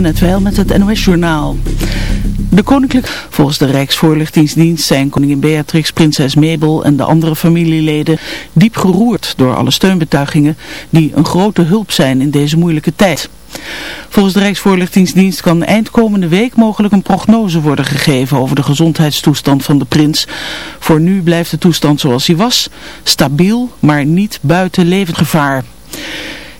net wel met het NOS-journaal. De koninklijk, volgens de Rijksvoorlichtingsdienst zijn koningin Beatrix, prinses Mabel en de andere familieleden diep geroerd door alle steunbetuigingen die een grote hulp zijn in deze moeilijke tijd. Volgens de Rijksvoorlichtingsdienst kan eind komende week mogelijk een prognose worden gegeven over de gezondheidstoestand van de prins. Voor nu blijft de toestand zoals hij was, stabiel, maar niet buiten levensgevaar.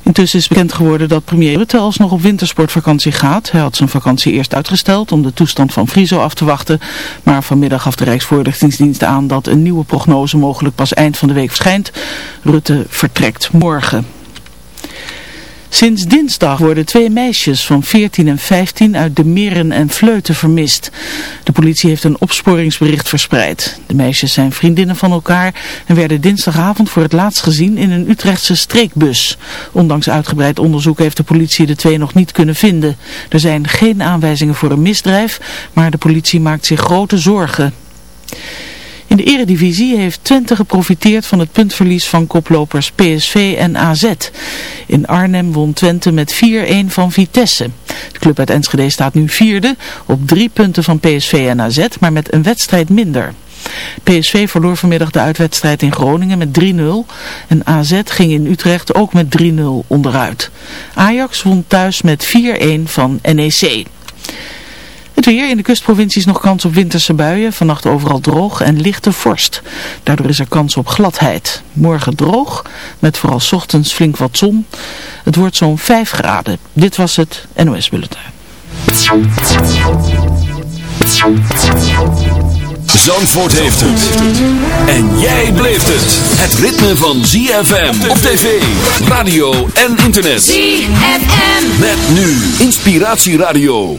Intussen is bekend geworden dat premier Rutte alsnog op wintersportvakantie gaat. Hij had zijn vakantie eerst uitgesteld om de toestand van Friso af te wachten. Maar vanmiddag gaf de Rijksvoorlichtingsdienst aan dat een nieuwe prognose mogelijk pas eind van de week verschijnt. Rutte vertrekt morgen. Sinds dinsdag worden twee meisjes van 14 en 15 uit de Meren en Vleuten vermist. De politie heeft een opsporingsbericht verspreid. De meisjes zijn vriendinnen van elkaar en werden dinsdagavond voor het laatst gezien in een Utrechtse streekbus. Ondanks uitgebreid onderzoek heeft de politie de twee nog niet kunnen vinden. Er zijn geen aanwijzingen voor een misdrijf, maar de politie maakt zich grote zorgen. In de eredivisie heeft Twente geprofiteerd van het puntverlies van koplopers PSV en AZ. In Arnhem won Twente met 4-1 van Vitesse. De club uit Enschede staat nu vierde, op drie punten van PSV en AZ, maar met een wedstrijd minder. PSV verloor vanmiddag de uitwedstrijd in Groningen met 3-0 en AZ ging in Utrecht ook met 3-0 onderuit. Ajax won thuis met 4-1 van NEC. Het weer in de kustprovincies nog kans op winterse buien. Vannacht overal droog en lichte vorst. Daardoor is er kans op gladheid. Morgen droog, met vooral ochtends flink wat zon. Het wordt zo'n 5 graden. Dit was het NOS Bulletin. Zandvoort heeft het. En jij beleeft het. Het ritme van ZFM op tv, radio en internet. ZFM. Met nu Inspiratieradio.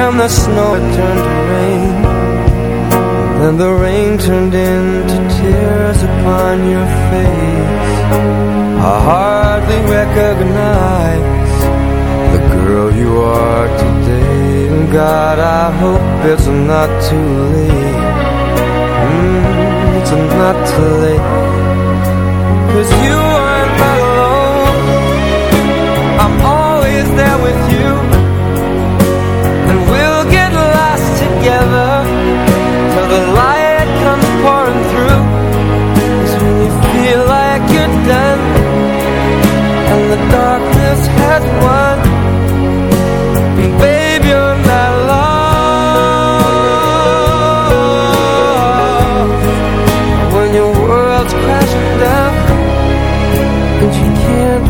and the snow turned to rain. And the rain turned into tears upon your face. I hardly recognize the girl you are today. And God, I hope it's not too late. Mm, It's not too late. Cause you are not alone. I'm always there with you has babe, you're not lost. When your world's crashing down And you can't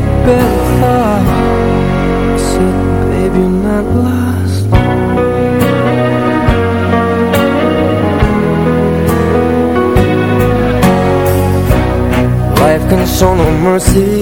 babe, you're not lost. Life can show no mercy.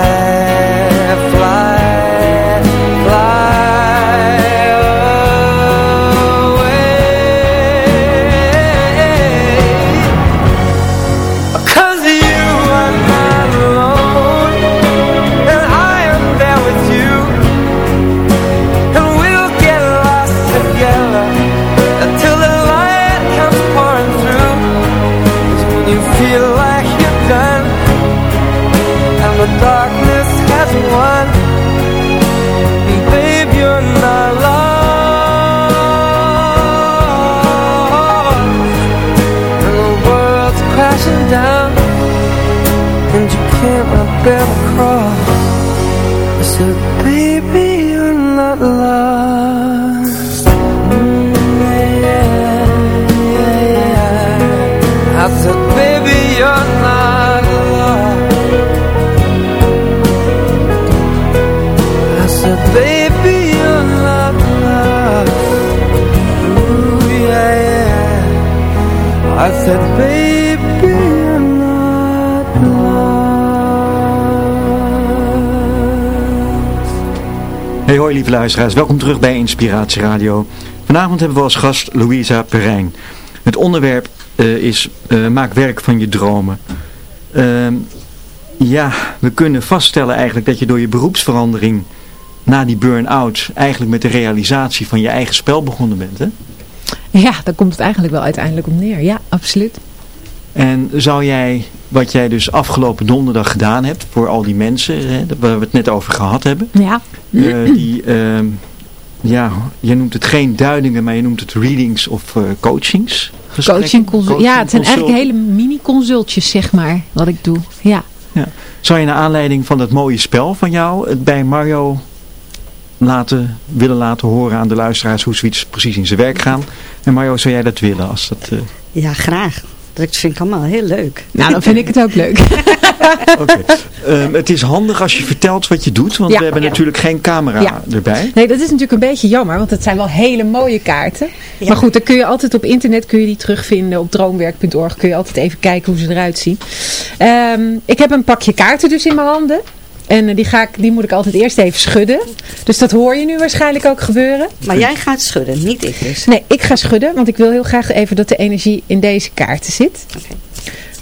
and I said, baby, Hey hoi lieve luisteraars, welkom terug bij Inspiratie Radio. Vanavond hebben we als gast Louisa Perijn. Het onderwerp eh, is eh, maak werk van je dromen. Ehm, ja, we kunnen vaststellen eigenlijk dat je door je beroepsverandering na die burn-out eigenlijk met de realisatie van je eigen spel begonnen bent. Hè? Ja, daar komt het eigenlijk wel uiteindelijk op neer. Ja, absoluut. En zou jij, wat jij dus afgelopen donderdag gedaan hebt voor al die mensen, hè, waar we het net over gehad hebben, Ja, eh, die, ehm, ja, je noemt het geen duidingen, maar je noemt het readings of eh, coachings. coaching, consult. Ja, het zijn eigenlijk hele mini-consultjes, zeg maar, wat ik doe. Ja. Zou je naar aanleiding van dat mooie spel van jou het bij Mario laten, willen laten horen aan de luisteraars hoe zoiets precies in zijn werk gaan? En Mario, zou jij dat willen? Als dat, eh, Ja, graag. Dat vind ik allemaal heel leuk. Nou, dan vind ik het ook leuk. Oké. Ehm, het is handig als je vertelt wat je doet, want Ja. we hebben Ja. natuurlijk geen camera Ja. erbij. Nee, dat is natuurlijk een beetje jammer, want het zijn wel hele mooie kaarten. Ja. Maar goed, dan kun je altijd op internet kun je die terugvinden. Op droomwerk.org kun je altijd even kijken hoe ze eruit zien. Ehm, ik heb een pakje kaarten dus in mijn handen. En eh, die, ga ik, die moet ik altijd eerst even schudden. Dus dat hoor je nu waarschijnlijk ook gebeuren. Maar jij gaat schudden, niet ik dus. Nee, ik ga schudden, want ik wil heel graag even dat de energie in deze kaarten zit. Oké.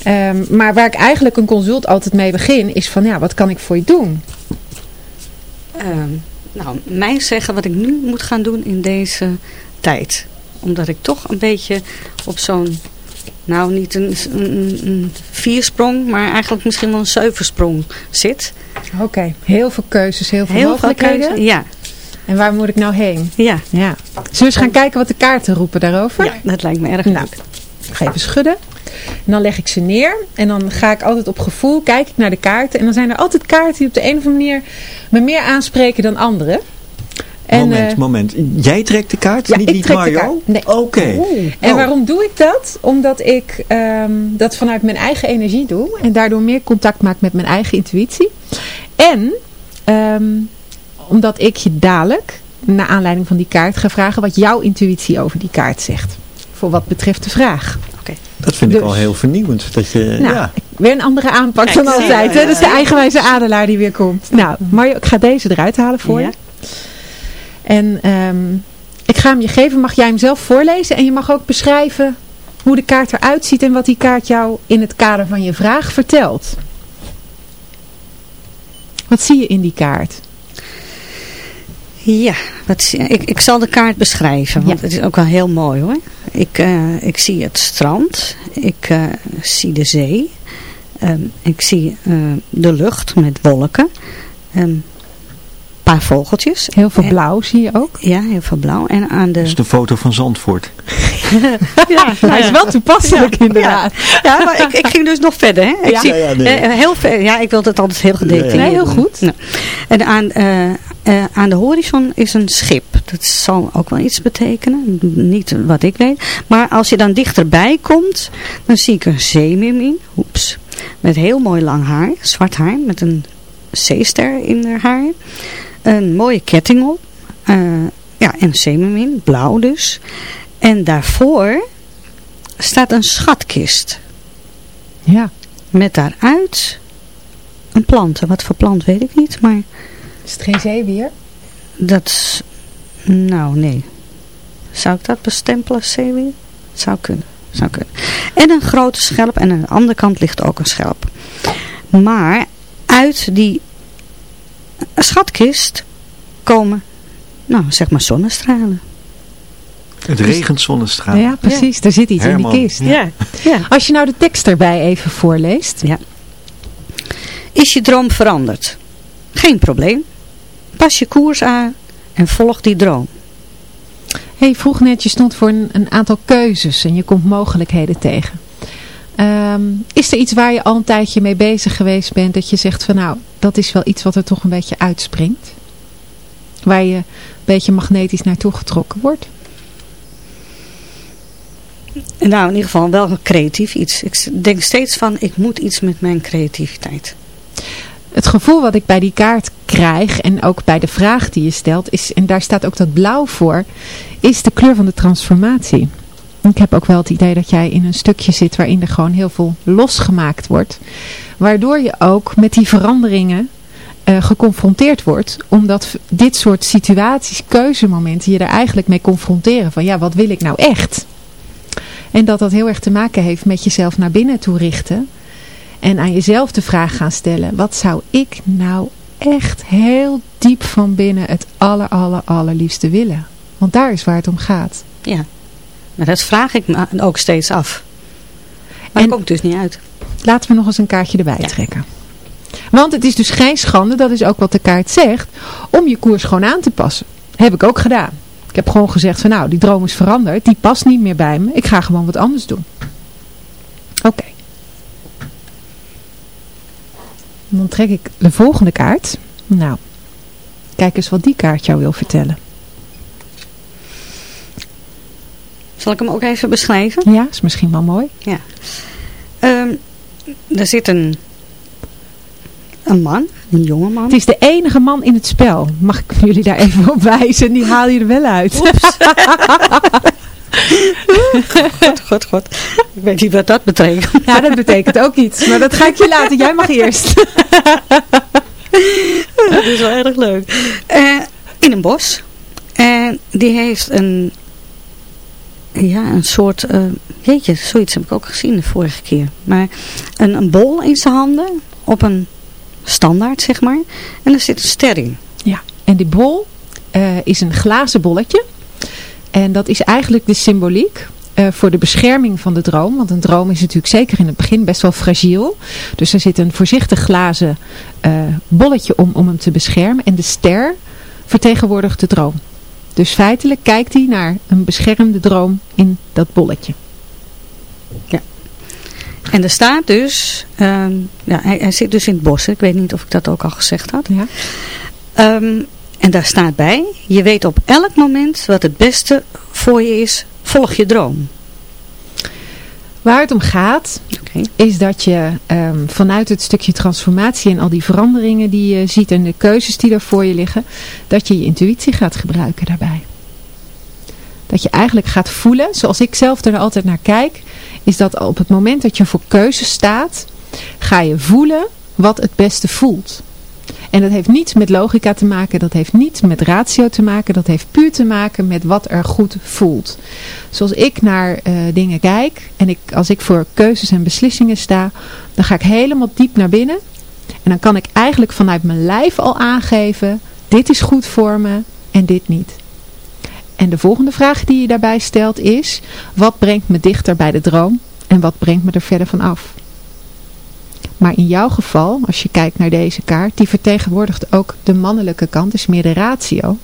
Ehm, maar waar ik eigenlijk een consult altijd mee begin, is van ja, wat kan ik voor je doen? Ehm, nou, mij zeggen wat ik nu moet gaan doen in deze tijd. Omdat ik toch een beetje op zo'n, nou niet een, een, een viersprong, maar eigenlijk misschien wel een zeversprong zit. Oké, heel veel keuzes, heel veel Heel veel mogelijkheden. keuze. Ja, En waar moet ik nou heen? ja. Ja. Zullen we eens gaan kijken wat de kaarten roepen daarover? ja, dat lijkt me erg Nou, leuk. ga even schudden. En dan leg ik ze neer. En dan ga ik altijd op gevoel, kijk ik naar de kaarten. En dan zijn er altijd kaarten die op de een of andere manier me meer aanspreken dan andere. En, moment, eh, moment. Jij trekt de kaart, Ja, niet, ik niet trek de Mario? kaart. Nee. Oké. En Oh. waarom doe ik dat? Omdat ik ehm, dat vanuit mijn eigen energie doe. En daardoor meer contact maak met mijn eigen intuïtie. En ehm, omdat ik je dadelijk, naar aanleiding van die kaart, ga vragen wat jouw intuïtie over die kaart zegt. Voor wat betreft de vraag. Dat vind ik Dus- wel heel vernieuwend. Dat je, Nou, ja. weer een andere aanpak Kijk, dan altijd. ja, hè? Dat is de eigenwijze adelaar die weer komt. Nou, Mario, ik ga deze eruit halen voor Ja. je. En ehm, ik ga hem je geven. Mag jij hem zelf voorlezen? En je mag ook beschrijven hoe de kaart eruit ziet en wat die kaart jou in het kader van je vraag vertelt. Wat zie je in die kaart? Ja, wat, ik, ik zal de kaart beschrijven, want Ja. het is ook wel heel mooi hoor. Ik, eh, ik zie het strand, ik eh, zie de zee, ehm, ik zie eh, de lucht met wolken, een paar vogeltjes. Heel veel En- blauw zie je ook. Ja, heel veel blauw. En aan de... Dat is de foto van Zandvoort. ja, Hij is wel toepasselijk inderdaad. Ja, maar ik, ik ging dus nog verder. Hè. Ik Ja. zie, Ja, ja, nee. eh, heel ver, ja, ik wil het altijd heel gedetailleerd Nee, heel goed. Nou, en aan, eh, eh, aan de horizon is een schip. Dat zal ook wel iets betekenen. Niet wat ik weet. Maar als je dan dichterbij komt, dan zie ik een zeemermin. Oeps. Met heel mooi lang haar. Zwart haar. Met een zeester in haar haar. Een mooie ketting op. Eh, ja, en een zeemermin. Blauw dus. En daarvoor staat een schatkist. Ja. Met daaruit een plant. En Wat voor plant weet ik niet, maar Is het geen zeewier? dat is... Nou, nee. Zou ik dat bestempelen als zeewier? Zou kunnen. Zou kunnen. En een grote schelp. En aan de andere kant ligt ook een schelp. Maar uit die schatkist komen, nou zeg maar zonnestralen. Het regent zonnestraal. Ja, precies. Daar zit iets Herman, in die kist. ja. ja. Als je nou de tekst erbij even voorleest. Is je droom veranderd? Geen probleem. Pas je koers aan en volg die droom. Hey, vroeg net, je stond voor een, een aantal keuzes en je komt mogelijkheden tegen. Ehm, is er iets waar je al een tijdje mee bezig geweest bent, dat je zegt van nou, dat is wel iets wat er toch een beetje uitspringt? Waar je een beetje magnetisch naartoe getrokken wordt? Nou, in ieder geval wel creatief iets. Ik denk steeds van, ik moet iets met mijn creativiteit. Het gevoel wat ik bij die kaart krijg en ook bij de vraag die je stelt, is, en daar staat ook dat blauw voor, is de kleur van de transformatie. Ik heb ook wel het idee dat jij in een stukje zit waarin er gewoon heel veel losgemaakt wordt. Waardoor je ook met die veranderingen uh, geconfronteerd wordt. Omdat dit soort situaties, keuzemomenten, je er eigenlijk mee confronteren. Van ja, wat wil ik nou echt? En dat dat heel erg te maken heeft met jezelf naar binnen toe richten. En aan jezelf de vraag gaan stellen. Wat zou ik nou echt heel diep van binnen het aller, aller, allerliefste willen? Want daar is waar het om gaat. Ja, maar dat vraag ik me ook steeds af. Maar en, komt dus niet uit. Laten we nog eens een kaartje erbij trekken. Want het is dus geen schande, dat is ook wat de kaart zegt, om je koers gewoon aan te passen. Heb ik ook gedaan. Ik heb gewoon gezegd van nou, die droom is veranderd, die past niet meer bij me. Ik ga gewoon wat anders doen. Oké. Dan trek ik de volgende kaart. Nou, kijk eens wat die kaart jou wil vertellen. Zal ik hem ook even beschrijven? Ja, is misschien wel mooi. Ja. Um, er zit een, een man, een jonge man. Het is de enige man in het spel. Mag ik jullie daar even op wijzen? Die haal je er wel uit. god, god, god. Ik weet niet wat dat betekent. Ja, dat betekent ook iets. Maar dat ga ik je laten. Jij mag eerst. dat is wel erg leuk. Uh, in een bos. En die heeft een ja, een soort, uh, jeetje, zoiets heb ik ook gezien de vorige keer. Maar een, een bol in zijn handen, op een standaard zeg maar. En er zit een ster in. Ja, en die bol uh, is een glazen bolletje. En dat is eigenlijk de symboliek uh, voor de bescherming van de droom. Want een droom is natuurlijk zeker in het begin best wel fragiel. Dus er zit een voorzichtig glazen bolletje om, om hem te beschermen. En de ster vertegenwoordigt de droom. Dus feitelijk kijkt hij naar een beschermde droom in dat bolletje. Ja. En er staat dus, ehm, ja, hij, hij, zit dus in het bos. Ik weet niet of ik dat ook al gezegd had. Ja. Um, en daar staat bij, je weet op elk moment wat het beste voor je is, volg je droom. Waar het om gaat, is dat je um, vanuit het stukje transformatie en al die veranderingen die je ziet en de keuzes die er voor je liggen, dat je je intuïtie gaat gebruiken daarbij. Dat je eigenlijk gaat voelen, zoals ik zelf er altijd naar kijk, is dat op het moment dat je voor keuze staat, ga je voelen wat het beste voelt. En dat heeft niets met logica te maken, dat heeft niets met ratio te maken, dat heeft puur te maken met wat er goed voelt. Zoals ik naar uh, dingen kijk en ik, als ik voor keuzes en beslissingen sta, dan ga ik helemaal diep naar binnen. En dan kan ik eigenlijk vanuit mijn lijf al aangeven, dit is goed voor me en dit niet. En de volgende vraag die je daarbij stelt is, wat brengt me dichter bij de droom en wat brengt me er verder van af? Maar in jouw geval, als je kijkt naar deze kaart, die vertegenwoordigt ook de mannelijke kant, dus meer de ratio.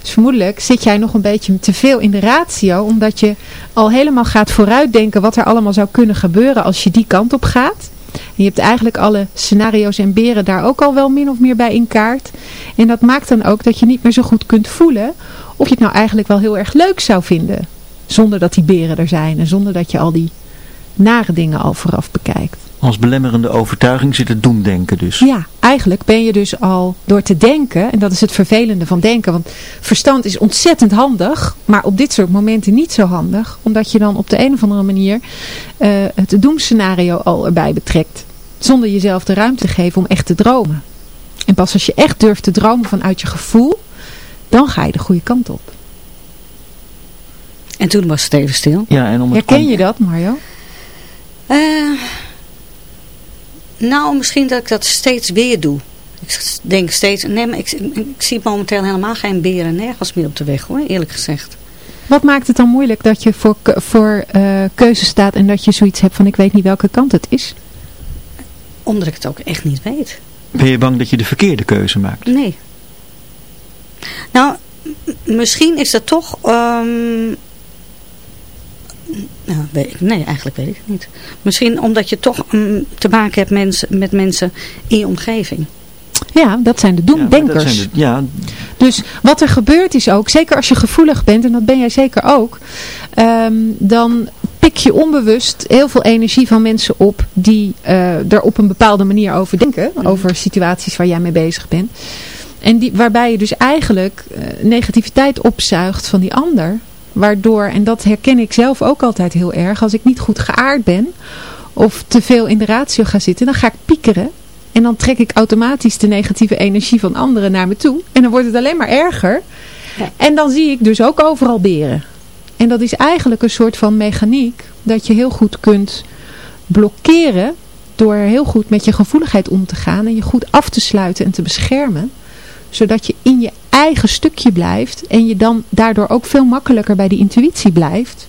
Dus vermoedelijk zit jij nog een beetje te veel in de ratio, omdat je al helemaal gaat vooruitdenken wat er allemaal zou kunnen gebeuren als je die kant op gaat. En je hebt eigenlijk alle scenario's en beren daar ook al wel min of meer bij in kaart. En dat maakt dan ook dat je niet meer zo goed kunt voelen of je het nou eigenlijk wel heel erg leuk zou vinden. Zonder dat die beren er zijn en zonder dat je al die nare dingen al vooraf bekijkt. Als belemmerende overtuiging zit het doemdenken dus. Ja, eigenlijk ben je dus al door te denken, en dat is het vervelende van denken, want verstand is ontzettend handig, maar op dit soort momenten niet zo handig, omdat je dan op de een of andere manier uh, het doemscenario al erbij betrekt, zonder jezelf de ruimte te geven om echt te dromen. En pas als je echt durft te dromen vanuit je gevoel, dan ga je de goede kant op. En toen was het even stil. Ja, en om Herken je dat, Mario? Uh, nou, misschien dat ik dat steeds weer doe. Ik denk steeds, nee, maar ik, ik, zie momenteel helemaal geen beren nergens meer op de weg hoor, eerlijk gezegd. Wat maakt het dan moeilijk dat je voor, voor uh, keuze staat en dat je zoiets hebt van ik weet niet welke kant het is? Omdat ik het ook echt niet weet. Ben je bang dat je de verkeerde keuze maakt? Nee. Nou, misschien is dat toch... Um, Nou, weet ik, nee, eigenlijk weet ik het niet. Misschien omdat je toch mm, te maken hebt mensen, met mensen in je omgeving. Ja, dat zijn de doemdenkers. Ja, zijn de, ja. Dus wat er gebeurt is ook, zeker als je gevoelig bent, en dat ben jij zeker ook, ehm, dan pik je onbewust heel veel energie van mensen op die uh, er op een bepaalde manier over denken. Mhm. Over situaties waar jij mee bezig bent. En die, waarbij je dus eigenlijk uh, negativiteit opzuigt van die ander. Waardoor, en dat herken ik zelf ook altijd heel erg, als ik niet goed geaard ben of te veel in de ratio ga zitten, dan ga ik piekeren. En dan trek ik automatisch de negatieve energie van anderen naar me toe. En dan wordt het alleen maar erger. Ja. En dan zie ik dus ook overal beren. En dat is eigenlijk een soort van mechaniek dat je heel goed kunt blokkeren door heel goed met je gevoeligheid om te gaan en je goed af te sluiten en te beschermen. Zodat je in je eigen stukje blijft en je dan daardoor ook veel makkelijker bij die intuïtie blijft.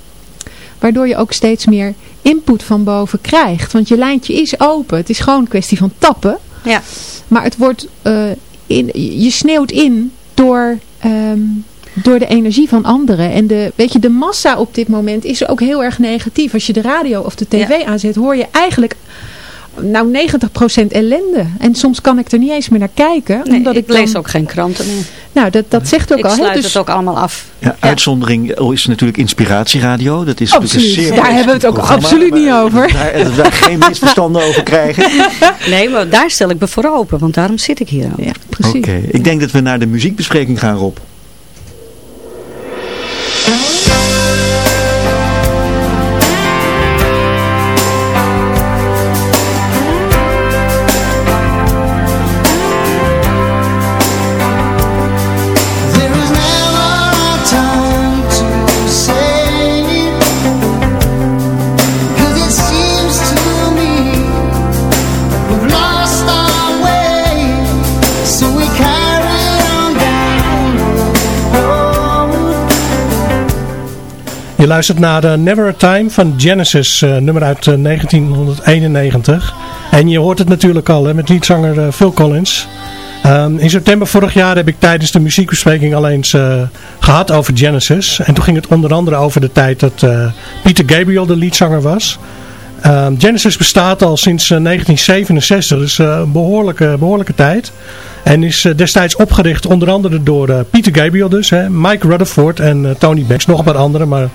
Waardoor je ook steeds meer input van boven krijgt. Want je lijntje is open. Het is gewoon een kwestie van tappen. Ja. Maar het wordt, uh, in, je sneeuwt in door, um, door de energie van anderen. En de, weet je, de massa op dit moment is ook heel erg negatief. Als je de radio of de tv ja. aanzet, hoor je eigenlijk nou 90% ellende. En soms kan ik er niet eens meer naar kijken. Nee, omdat ik, ik lees ook geen kranten meer. Nou, dat, dat zegt ook ik al. Ik sluit dus... het ook allemaal af. Ja, uitzondering is natuurlijk inspiratieradio. Dat is absoluut. Een zeer daar hebben we het ook absoluut niet over. Daar, dat we daar geen misverstanden over krijgen. Nee, maar daar stel ik me voor open. Want daarom zit ik hier ook. Ja, precies. Oké, ik denk dat we naar de muziekbespreking gaan, Rob. Je luistert naar uh, Never a Time van Genesis, uh, nummer uit uh, 1991. En je hoort het natuurlijk al met liedzanger Phil Collins. Um, in september vorig jaar heb ik tijdens de muziekbespreking al eens gehad over Genesis. En toen ging het onder andere over de tijd dat Peter Gabriel de liedzanger was. Um, Genesis bestaat al sinds 1967, dus een behoorlijke, behoorlijke tijd. En is uh, destijds opgericht onder andere door Peter Gabriel dus, hè, Mike Rutherford en Tony Banks. Nog een paar anderen, maar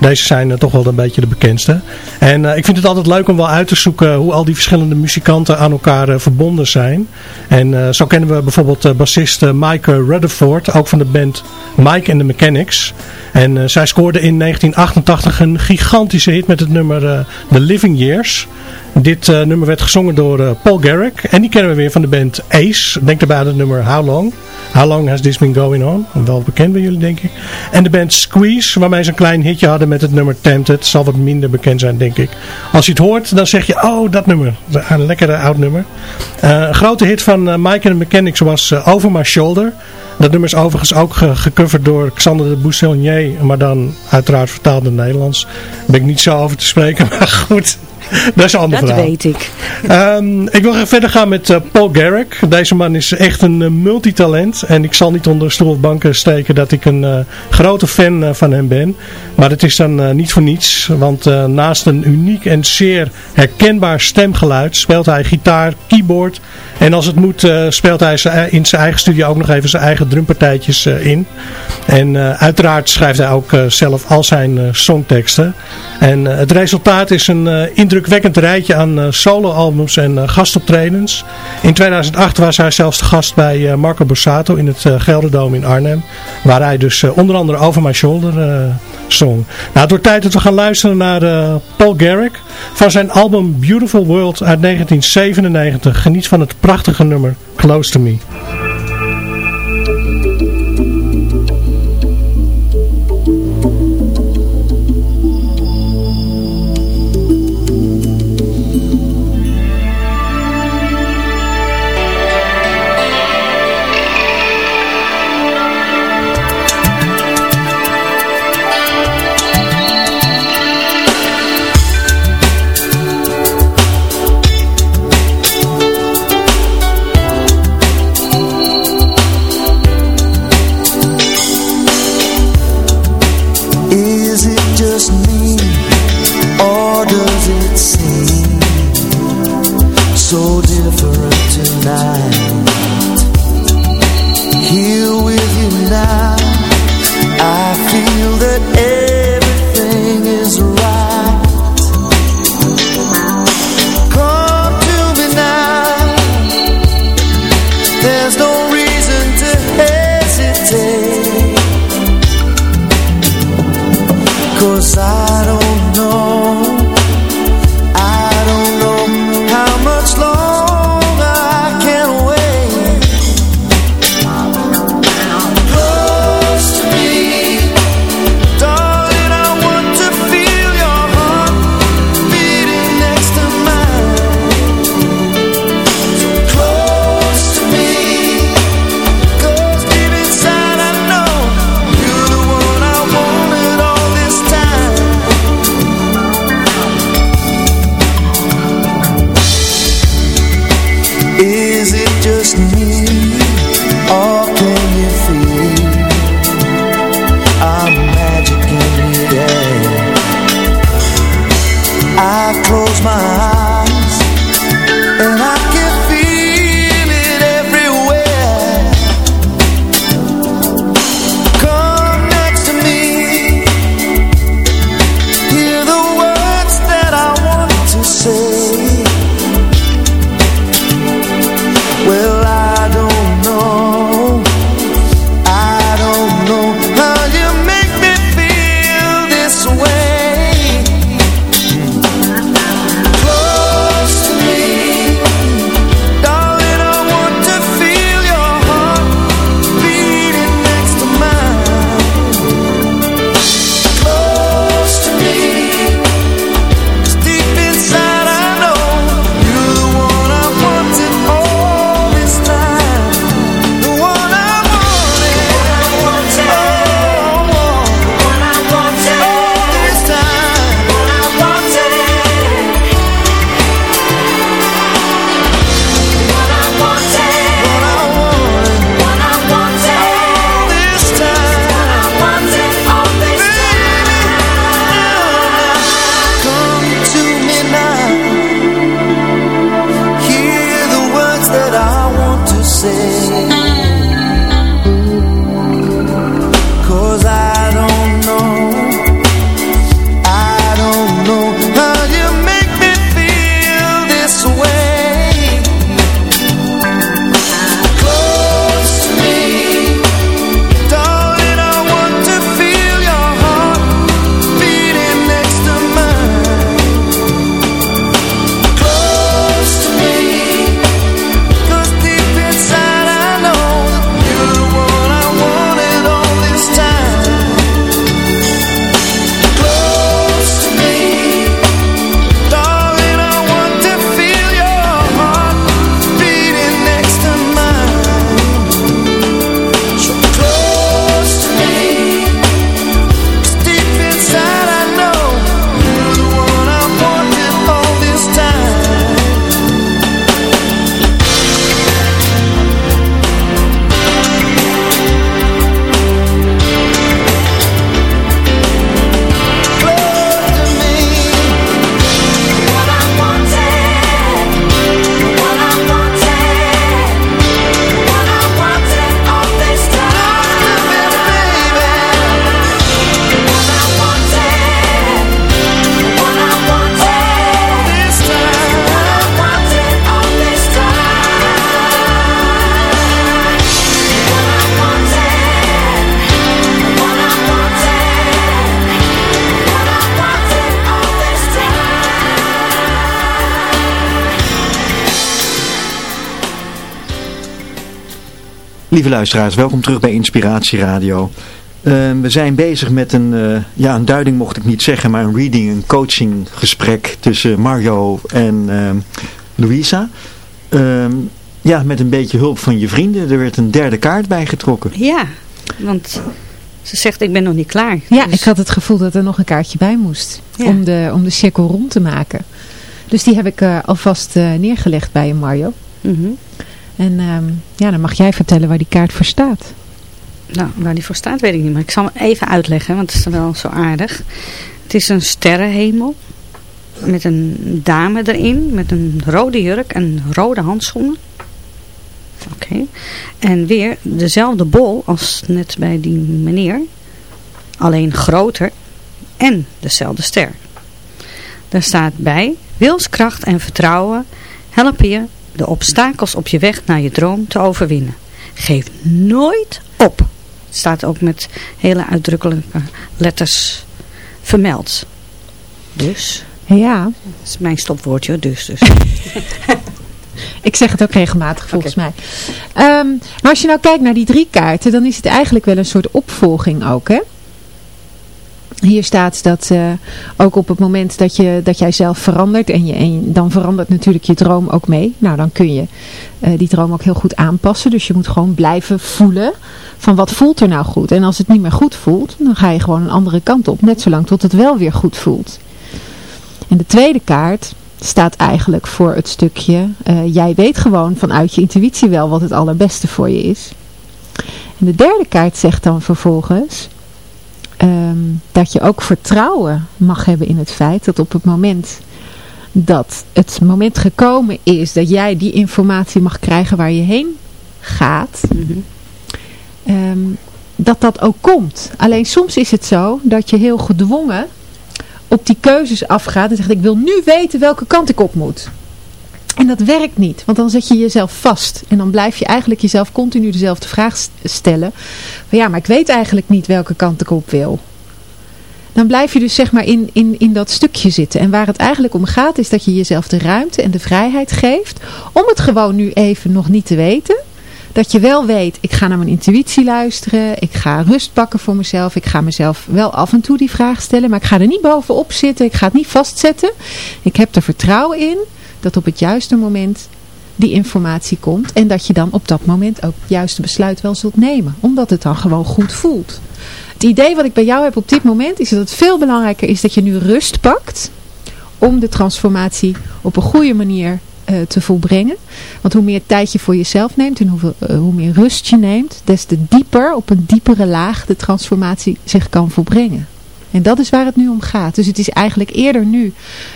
deze zijn toch wel een beetje de bekendste. En ik vind het altijd leuk om wel uit te zoeken hoe al die verschillende muzikanten aan elkaar verbonden zijn. En zo kennen we bijvoorbeeld bassist Mike Rutherford, ook van de band Mike and the Mechanics. En zij scoorde in 1988 een gigantische hit met het nummer The Living Years. Dit uh, nummer werd gezongen door uh, Paul Garrick. En die kennen we weer van de band Ace. Denk daarbij aan het nummer How Long. How Long Has This Been Going On? Wel bekend bij jullie denk ik. En de band Squeeze, waarmee ze een klein hitje hadden met het nummer Tempted. Zal wat minder bekend zijn denk ik. Als je het hoort, dan zeg je, oh dat nummer. Een lekkere oud nummer. Uh, een grote hit van Mike and the Mechanics was Over My Shoulder. Dat nummer is overigens ook ge gecoverd door Xander de Bousselier, maar dan uiteraard vertaald in het Nederlands. Daar ben ik niet zo over te spreken, maar goed. Dat is een ander dat verhaal. weet ik. Um, ik wil verder gaan met uh, Paul Garrick. Deze man is echt een uh, multitalent. En ik zal niet onder stoel of banken steken dat ik een uh, grote fan van hem ben. Maar het is dan niet voor niets. Want naast een uniek en zeer herkenbaar stemgeluid speelt hij gitaar, keyboard. En als het moet speelt hij in zijn eigen studio ook nog even zijn eigen drumpartijtjes in. En uiteraard schrijft hij ook zelf al zijn songteksten. En het resultaat is een indrukwekkend indrukwekkend rijtje aan uh, soloalbums en uh, gastoptredens. In 2008 was hij zelfs de gast bij uh, Marco Borsato in het Gelderdoom in Arnhem. Waar hij dus onder andere Over My Shoulder zong. Nou, het wordt tijd dat we gaan luisteren naar Paul Garrick. Van zijn album Beautiful World uit 1997. Geniet van het prachtige nummer Close to Me. Lieve luisteraars, welkom terug bij Inspiratie Radio. Eh, we zijn bezig met een, eh, ja, een duiding mocht ik niet zeggen, maar een reading, een coaching gesprek tussen Mario en eh, Louisa. Ehm, ja, met een beetje hulp van je vrienden. Er werd een derde kaart bijgetrokken. Ja, want ze zegt ik ben nog niet klaar. Ja, Dus- ik had het gevoel dat er nog een kaartje bij moest. Ja. Om, de, om de cirkel rond te maken. Dus die heb ik eh, alvast eh, neergelegd bij je Mario. Mhm. En ehm, ja, dan mag jij vertellen waar die kaart voor staat. Nou, waar die voor staat weet ik niet, maar ik zal hem even uitleggen, want het is wel zo aardig. Het is een sterrenhemel met een dame erin, met een rode jurk en rode handschoenen. Oké. En weer dezelfde bol als net bij die meneer, alleen groter en dezelfde ster. Daar staat bij, wilskracht en vertrouwen helpen je de obstakels op je weg naar je droom te overwinnen. Geef nooit op. Het staat ook met hele uitdrukkelijke letters vermeld. Dus, Ja, dat is mijn stopwoordje, dus. dus. ik zeg het ook regelmatig volgens mij. Ehm, maar als je nou kijkt naar die drie kaarten, dan is het eigenlijk wel een soort opvolging ook, hè? Hier staat dat eh, ook op het moment dat, je, dat jij zelf verandert en, je, en dan verandert natuurlijk je droom ook mee. Nou, dan kun je eh, die droom ook heel goed aanpassen. Dus je moet gewoon blijven voelen van wat voelt er nou goed. En als het niet meer goed voelt, dan ga je gewoon een andere kant op. Net zolang tot het wel weer goed voelt. En de tweede kaart, staat eigenlijk voor het stukje, uh, jij weet gewoon vanuit je intuïtie wel wat het allerbeste voor je is. En de derde kaart zegt dan vervolgens um, dat je ook vertrouwen mag hebben in het feit dat op het moment dat het moment gekomen is dat jij die informatie mag krijgen waar je heen gaat, mm um, dat dat ook komt. Alleen soms is het zo dat je heel gedwongen op die keuzes afgaat en zegt ik wil nu weten welke kant ik op moet. En dat werkt niet, want dan zet je jezelf vast. En dan blijf je eigenlijk jezelf continu dezelfde vraag stellen. Van ja, maar ik weet eigenlijk niet welke kant ik op wil. Dan blijf je dus zeg maar in, in, in dat stukje zitten. En waar het eigenlijk om gaat is dat je jezelf de ruimte en de vrijheid geeft. Om het gewoon nu even nog niet te weten. Dat je wel weet, ik ga naar mijn intuïtie luisteren. Ik ga rust pakken voor mezelf. Ik ga mezelf wel af en toe die vraag stellen. Maar ik ga er niet bovenop zitten. Ik ga het niet vastzetten. Ik heb er vertrouwen in dat op het juiste moment die informatie komt. En dat je dan op dat moment ook het juiste besluit wel zult nemen. Omdat het dan gewoon goed voelt. Het idee wat ik bij jou heb op dit moment is dat het veel belangrijker is dat je nu rust pakt. Om de transformatie op een goede manier uh, te volbrengen. Want hoe meer tijd je voor jezelf neemt en uh, hoe meer rust je neemt, des te dieper, op een diepere laag, de transformatie zich kan volbrengen. En dat is waar het nu om gaat. Dus het is eigenlijk eerder nu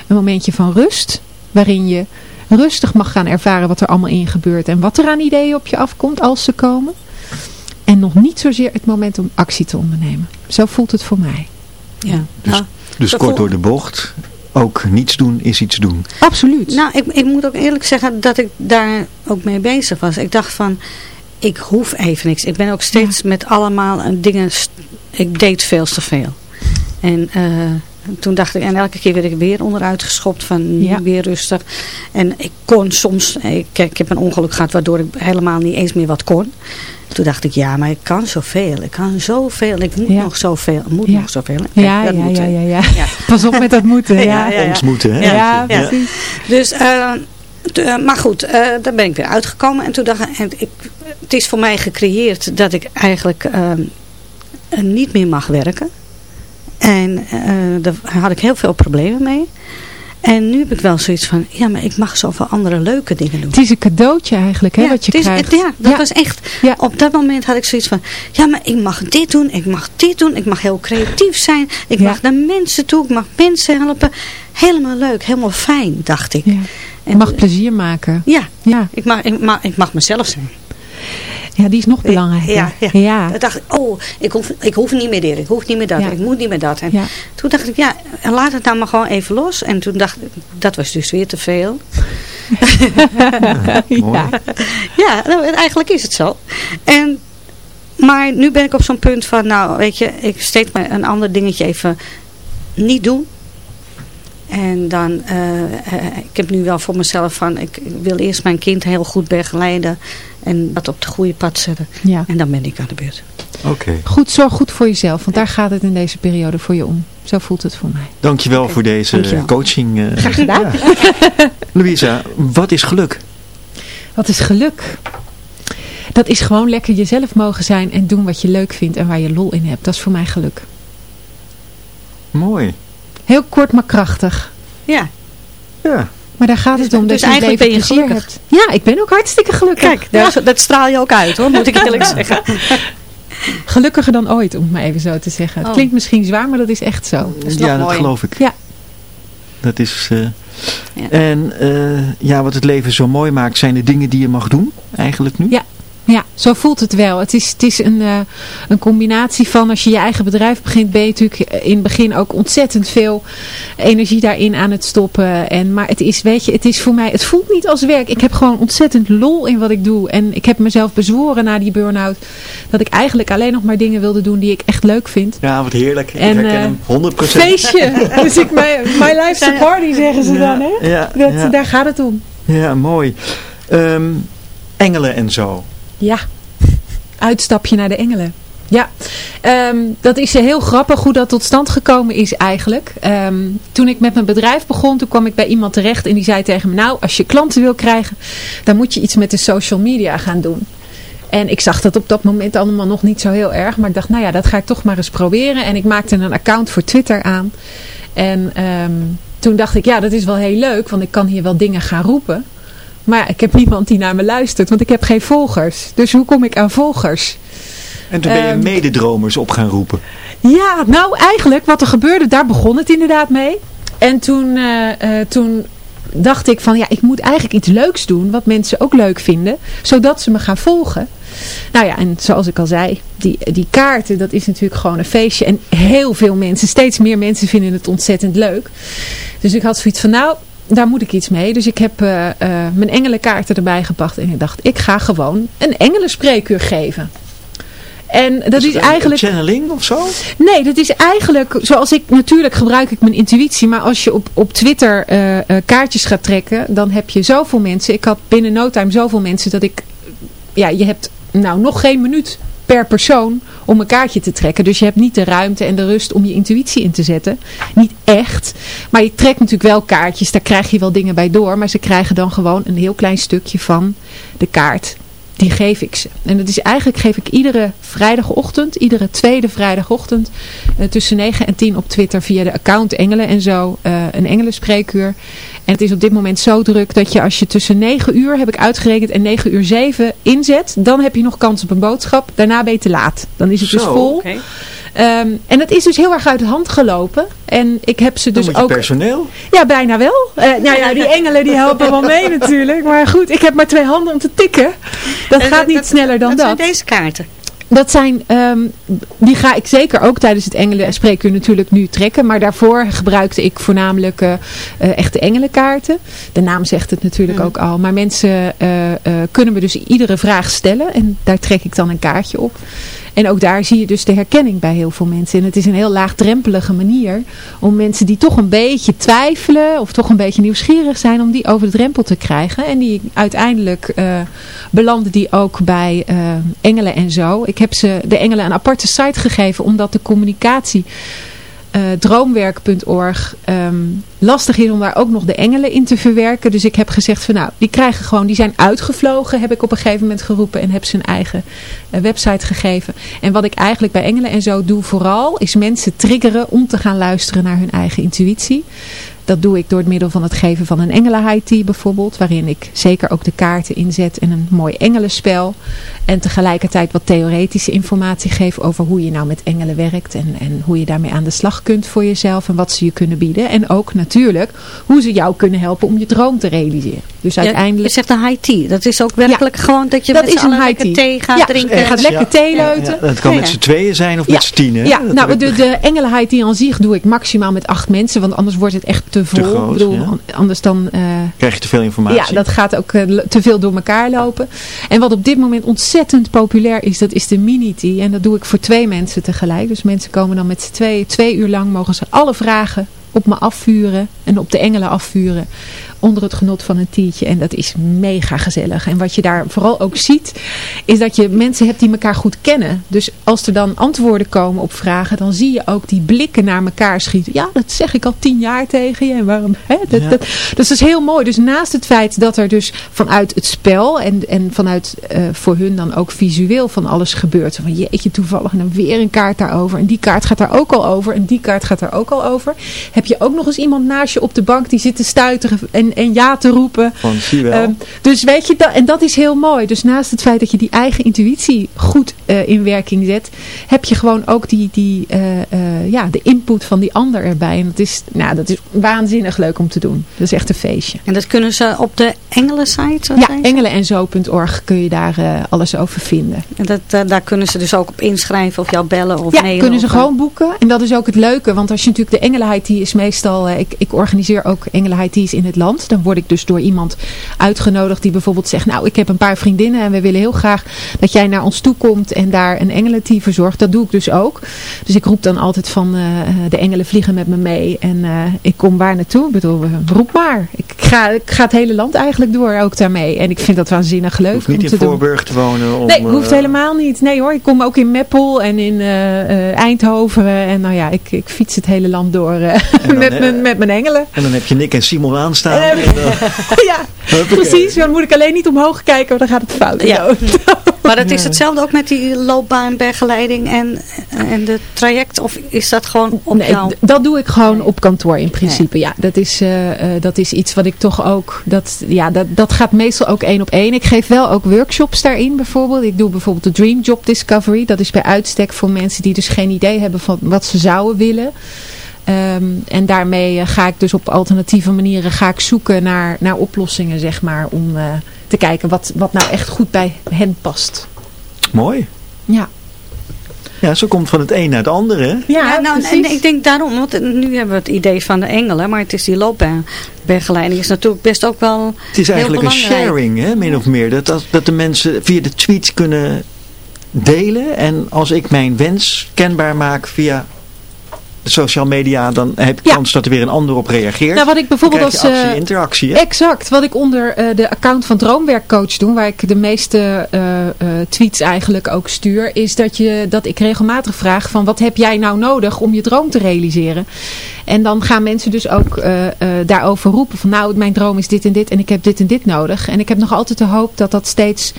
een momentje van rust, waarin je rustig mag gaan ervaren wat er allemaal in gebeurt en wat er aan ideeën op je afkomt als ze komen. En nog niet zozeer het moment om actie te ondernemen. Zo voelt het voor mij. Ja. Dus, nou, dus kort door de bocht, ook niets doen is iets doen. Absoluut. Nou, ik, ik moet ook eerlijk zeggen dat ik daar ook mee bezig was. Ik dacht van, ik hoef even niks. Ik ben ook steeds met allemaal dingen, ik deed veel te veel. En uh, toen dacht ik, en elke keer werd ik weer onderuit geschopt van ja. weer rustig. En ik kon soms, ik, ik heb een ongeluk gehad waardoor ik helemaal niet eens meer wat kon. Toen dacht ik, ja, maar ik kan zoveel. Ik kan zoveel. Ik moet nog zoveel. Moet nog zoveel. ja, ja, ja, ja, ja, Pas op met dat moeten. Ja, ja, Ons moeten, hè? Ja, precies. Dus, uh, maar goed, uh, daar ben ik weer uitgekomen. En toen dacht ik, en ik, het is voor mij gecreëerd dat ik eigenlijk uh, niet meer mag werken. En daar had ik heel veel problemen mee. En nu heb ik wel zoiets van, ja, maar ik mag zoveel andere leuke dingen doen. Het is een cadeautje eigenlijk, hè, wat je is, krijgt. Ja, dat was echt, ja. op dat moment had ik zoiets van, ja, maar ik mag dit doen, ik mag dit doen, ik mag heel creatief zijn, ik mag naar mensen toe, ik mag mensen helpen. Helemaal leuk, helemaal fijn, dacht ik. Je mag plezier maken. Ja, ja. Ik, mag, ik, mag, ik mag mezelf zijn. Ja, die is nog belangrijker. Ja, ja. ja. Toen dacht ik, oh, ik hoef, ik hoef niet meer dit, ik hoef niet meer dat, ik moet niet meer dat. En toen dacht ik, ja, laat het nou maar gewoon even los. En toen dacht ik, dat was dus weer te veel. ja, ja. nou, eigenlijk is het zo. En, maar nu ben ik op zo'n punt van, nou, weet je, ik steeds maar een ander dingetje even niet doen. En dan, uh, ik heb nu wel voor mezelf van, ik wil eerst mijn kind heel goed begeleiden en dat op de goede pad zetten. Ja. En dan ben ik aan de beurt. Oké. Goed, zorg goed voor jezelf, want daar gaat het in deze periode voor je om. Zo voelt het voor mij. Dankjewel okay. voor deze Dankjewel. coaching. Uh, Graag gedaan. Ja. Louisa, wat is geluk? Wat is geluk? Dat is gewoon lekker jezelf mogen zijn en doen wat je leuk vindt en waar je lol in hebt. Dat is voor mij geluk. Mooi. Heel kort maar krachtig. Ja. Ja. Maar daar gaat het dus, om dus dat je eigenlijk ben je gelukkig. hebt. Ja, ik ben ook hartstikke gelukkig. Kijk, ja. dat, dat, straal je ook uit hoor, moet ik eerlijk zeggen. Gelukkiger dan ooit, om het maar even zo te zeggen. Het oh. klinkt misschien zwaar, maar dat is echt zo. Dat is ja, dat mooi. geloof ik. Ja. Dat is... Uh, ja. En uh, ja, wat het leven zo mooi maakt, zijn de dingen die je mag doen, eigenlijk nu? Ja, ja, zo voelt het wel. Het is, het is een, uh, een combinatie van als je je eigen bedrijf begint, ben je natuurlijk in het begin ook ontzettend veel energie daarin aan het stoppen. En, maar het is, weet je, het is voor mij, het voelt niet als werk. Ik heb gewoon ontzettend lol in wat ik doe. En ik heb mezelf bezworen na die burn-out dat ik eigenlijk alleen nog maar dingen wilde doen die ik echt leuk vind. Ja, wat heerlijk. Ik en, herken uh, hem 100%. Feestje. dus ik, my, my life's a party zeggen ze ja, dan, hè? Ja, dat, ja. Daar gaat het om. Ja, mooi. Um, engelen en zo. Ja, uitstapje naar de engelen. Ja, um, dat is heel grappig hoe dat tot stand gekomen is eigenlijk. Um, toen ik met mijn bedrijf begon, toen kwam ik bij iemand terecht en die zei tegen me, nou als je klanten wil krijgen, dan moet je iets met de social media gaan doen. En ik zag dat op dat moment allemaal nog niet zo heel erg, maar ik dacht, nou ja, dat ga ik toch maar eens proberen. En ik maakte een account voor Twitter aan. En um, toen dacht ik, ja, dat is wel heel leuk, want ik kan hier wel dingen gaan roepen. Maar ja, ik heb niemand die naar me luistert, want ik heb geen volgers. Dus hoe kom ik aan volgers? En toen ben je Ehm, mededromers op gaan roepen. Ja, nou eigenlijk, wat er gebeurde, daar begon het inderdaad mee. En toen, eh, eh, toen dacht ik van, ja, ik moet eigenlijk iets leuks doen, wat mensen ook leuk vinden, zodat ze me gaan volgen. Nou ja, en zoals ik al zei, die, die kaarten, dat is natuurlijk gewoon een feestje. En heel veel mensen, steeds meer mensen vinden het ontzettend leuk. Dus ik had zoiets van, nou, daar moet ik iets mee. Dus ik heb eh, eh, mijn engelenkaarten erbij gepakt en ik dacht, ik ga gewoon een engelenspreekuur geven. En dat is het eigenlijk... Channeling of zo? Nee, dat is eigenlijk, zoals ik, natuurlijk gebruik ik mijn intuïtie, maar als je op, op Twitter eh, kaartjes gaat trekken, dan heb je zoveel mensen. Ik had binnen no time zoveel mensen dat ik, ja, je hebt nou nog geen minuut per persoon om een kaartje te trekken. Dus je hebt niet de ruimte en de rust om je intuïtie in te zetten. Niet echt. Maar je trekt natuurlijk wel kaartjes, daar krijg je wel dingen bij door. Maar ze krijgen dan gewoon een heel klein stukje van de kaart. Die geef ik ze. En dat is eigenlijk geef ik iedere vrijdagochtend, iedere tweede vrijdagochtend, eh, tussen 9 en 10 op Twitter via de account Engelen en zo, eh, een engelenspreekuur. En het is op dit moment zo druk dat je als je tussen 9 uur, heb ik uitgerekend, en 9 uur 7 inzet, dan heb je nog kans op een boodschap. Daarna ben je te laat. Dan is het dus vol. Ehm, en dat is dus heel erg uit de hand gelopen. En ik heb ze dus ook... personeel. Ja, bijna wel. Eh, nou ja, die engelen die helpen wel mee natuurlijk. Maar goed, ik heb maar twee handen om te tikken. Dat En gaat niet sneller dan dat. dat. zijn deze kaarten. Dat zijn, ehm, die ga ik zeker ook tijdens het engelen spreekuur natuurlijk nu trekken. Maar daarvoor gebruikte ik voornamelijk eh, eh, echte engelenkaarten. De naam zegt het natuurlijk ook al. Maar mensen eh, eh, kunnen me dus iedere vraag stellen. En daar trek ik dan een kaartje op. En ook daar zie je dus de herkenning bij heel veel mensen. En het is een heel laagdrempelige manier om mensen die toch een beetje twijfelen of toch een beetje nieuwsgierig zijn, om die over de drempel te krijgen. En die uiteindelijk eh, belanden die ook bij eh, engelen en zo. Ik heb ze de engelen een aparte site gegeven, omdat de communicatie eh, droomwerk.org ehm, lastig is om daar ook nog de engelen in te verwerken. Dus ik heb gezegd van nou, die krijgen gewoon, die zijn uitgevlogen, heb ik op een gegeven moment geroepen en heb ze een eigen eh, website gegeven. En wat ik eigenlijk bij engelen en zo doe vooral, is mensen triggeren om te gaan luisteren naar hun eigen intuïtie. Dat doe ik door het middel van het geven van een engelen high tea bijvoorbeeld. Waarin ik zeker ook de kaarten inzet en een mooi engelenspel. En tegelijkertijd wat theoretische informatie geef over hoe je nou met engelen werkt. En, en hoe je daarmee aan de slag kunt voor jezelf. En wat ze je kunnen bieden. En ook natuurlijk hoe ze jou kunnen helpen om je droom te realiseren. Dus uiteindelijk... je zegt een high tea. Dat is ook werkelijk gewoon dat je Dat met is z'n allen een high lekker tea. thee gaat Ja, drinken. je gaat lekker Ja, thee leuten. ja, dat kan Ja, met z'n tweeën zijn of Ja, met z'n tienen. Ja, nou de, de engelenheid die aan zich doe ik maximaal met acht mensen. Want anders wordt het echt te vol. groot, ik bedoel, ja. anders dan... eh, krijg je te veel informatie. ja, dat gaat ook eh, te veel door elkaar lopen. En wat op dit moment ontzettend populair is, dat is de mini-tea. En dat doe ik voor twee mensen tegelijk. Dus mensen komen dan met z'n tweeën, twee uur lang mogen ze alle vragen op me afvuren en op de engelen afvuren onder het genot van een tientje. En dat is mega gezellig. En wat je daar vooral ook ziet, is dat je mensen hebt die elkaar goed kennen. Dus als er dan antwoorden komen op vragen, dan zie je ook die blikken naar elkaar schieten. Ja, dat zeg ik al tien jaar tegen je. En waarom? Hè? Dat, Ja. dat, dus dat is heel mooi. Dus naast het feit dat er dus vanuit het spel en, en vanuit eh, voor hun dan ook visueel van alles gebeurt. Van jeetje, toevallig dan weer een kaart daarover. En die kaart gaat daar ook al over. En die kaart gaat daar ook al over. Heb je ook nog eens iemand naast je op de bank die zit te stuiteren en, en ja te roepen. Van, zie je wel. Ehm, dus weet je, dat, en dat is heel mooi. Dus naast het feit dat je die eigen intuïtie goed eh, in werking zet, heb je gewoon ook die, die, eh, eh, ja, de input van die ander erbij. En dat is, nou, dat is waanzinnig leuk om te doen. Dat is echt een feestje. En dat kunnen ze op de Engelen-site? Ja, engelenenzo.org kun je daar eh, alles over vinden. En dat, daar kunnen ze dus ook op inschrijven of jou bellen of ja, mailen? kunnen ze of, gewoon boeken. En dat is ook het leuke. Want als je natuurlijk de Engelen High Tea is meestal... ik, ik organiseer ook Engelen High Teas in het land. Dan word ik dus door iemand uitgenodigd die bijvoorbeeld zegt... Nou, ik heb een paar vriendinnen en we willen heel graag dat jij naar ons toe komt... en daar een Engelen Tea verzorgt. Dat doe ik dus ook. Dus ik roep dan altijd van eh, de engelen vliegen met me mee. En eh, ik kom waar naartoe. Ik bedoel, eh, roep maar. Ik ga, ik ga het hele land eigenlijk door ook daarmee. En ik vind dat waanzinnig leuk hoeft niet om in te doen. Voorburg te wonen. Om, Nee, hoeft eh, helemaal niet. Nee hoor, ik kom ook in Meppel en in eh, eh, Eindhoven. En nou ja, ik, ik fiets het hele land door eh, met, eh, mijn, met mijn engelen. En dan heb je Nick en Simon aanstaan. Eh, ja, precies. Dan moet ik alleen niet omhoog kijken, want dan gaat het fout. Ja. Zo. Maar dat is hetzelfde ook met die loopbaanbegeleiding en, en de traject? Of is dat gewoon op nee, jou? Dat doe ik gewoon op kantoor in principe. Ja, dat is, uh, dat is iets wat ik toch ook... Dat, ja, dat, dat gaat meestal ook één op één. Ik geef wel ook workshops daarin bijvoorbeeld. Ik doe bijvoorbeeld de Dream Job Discovery. Dat is bij uitstek voor mensen die dus geen idee hebben van wat ze zouden willen. Um, en daarmee uh, ga ik dus op alternatieve manieren ga ik zoeken naar, naar oplossingen, zeg maar, om uh, te kijken wat, wat nou echt goed bij hen past. Mooi. Ja. Ja, zo komt van het een naar het andere. Ja, ja nou, en ik denk daarom, want nu hebben we het idee van de engelen, maar het is die loopbaanbegeleiding is natuurlijk best ook wel Het is eigenlijk een sharing, hè, min of meer. Dat, dat, dat de mensen via de tweets kunnen delen en als ik mijn wens kenbaar maak via social media, dan heb je kans dat er weer een ander op reageert. Nou, wat ik bijvoorbeeld als actie, uh, interactie. Hè? Exact. Wat ik onder uh, de account van Droomwerkcoach doe, waar ik de meeste uh, tweets eigenlijk ook stuur, is dat, je, dat ik regelmatig vraag van wat heb jij nou nodig om je droom te realiseren? En dan gaan mensen dus ook daarover roepen van nou, mijn droom is dit en dit en ik heb dit en dit nodig. En ik heb nog altijd de hoop dat dat steeds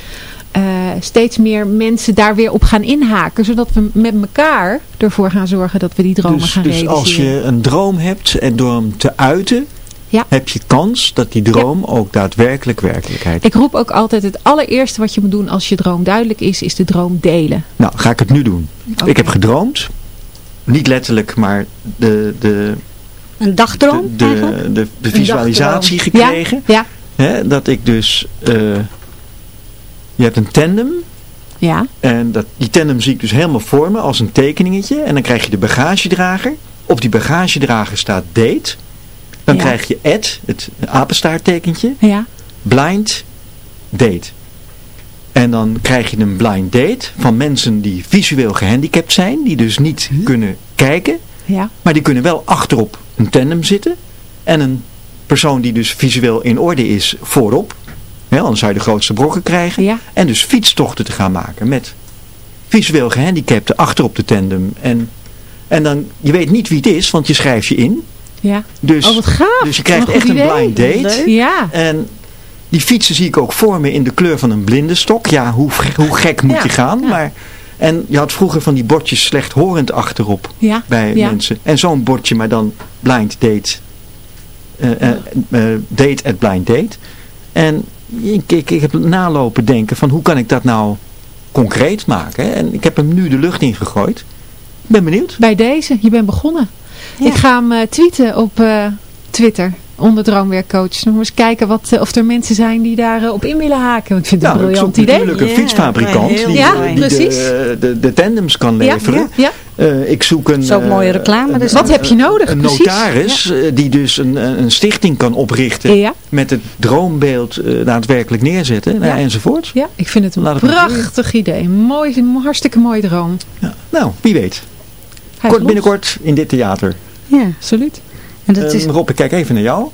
uh, steeds meer mensen daar weer op gaan inhaken. Zodat we met elkaar ervoor gaan zorgen dat we die dromen dus, gaan dus realiseren. Dus als je een droom hebt en door hem te uiten... Ja. heb je kans dat die droom ja. ook daadwerkelijk werkelijkheid Ik roep ook altijd het allereerste wat je moet doen als je droom duidelijk is, is de droom delen. Nou, ga ik het nu doen. Okay. Ik heb gedroomd. Niet letterlijk, maar de... de een dagdroom de, de, de, de visualisatie gekregen. Ja, ja. Hè, dat ik dus... Uh, je hebt een tandem. Ja. En dat, die tandem zie ik dus helemaal vormen als een tekeningetje. En dan krijg je de bagagedrager. Op die bagagedrager staat date. Dan ja. krijg je add, het apenstaarttekentje. Ja. Blind date. En dan krijg je een blind date van mensen die visueel gehandicapt zijn. Die dus niet hm. kunnen kijken. Ja. Maar die kunnen wel achterop een tandem zitten. En een persoon die dus visueel in orde is voorop. He, anders zou je de grootste brokken krijgen. Ja. En dus fietstochten te gaan maken met visueel gehandicapten achterop de tandem. En, en dan, je weet niet wie het is, want je schrijft je in. Ja. Dus, oh, wat gaaf. dus je krijgt echt een blind date. Ja. En die fietsen zie ik ook vormen in de kleur van een blinde stok. Ja, hoe, hoe gek moet Ja, je gaan? ja. Maar, en je had vroeger van die bordjes slechthorend achterop Ja. bij ja. mensen. En zo'n bordje, maar dan blind date. eh, eh, eh, date at blind date. En ik, ik, ik heb nalopen denken van hoe kan ik dat nou concreet maken. En ik heb hem nu de lucht ingegooid. Ik ben benieuwd. Bij deze, je bent begonnen. Ja. Ik ga hem uh, tweeten op uh, Twitter. Onder Droomwerkcoach. Dan eens kijken wat, uh, of er mensen zijn die daarop op in willen haken. Ik vind het Nou, een ik briljant zoek idee. natuurlijk een Ja, fietsfabrikant die, Ja, die precies. De, de, de tandems kan Ja, leveren. ja. Uh, ik zoek een... Ook mooie reclame, een- dus. Wat heb je nodig? Een precies? notaris die dus een, een stichting kan oprichten. Ja, Met het droombeeld uh, daadwerkelijk neerzetten. Nou, Ja. enzovoort. ja, ik vind het een Laat het maar prachtig idee. Mooi, een hartstikke mooi droom. Ja. Nou, wie weet. Hij Kort binnenkort in dit theater. Ja, Absoluut. En dat is... Um, Rob, ik kijk even naar jou.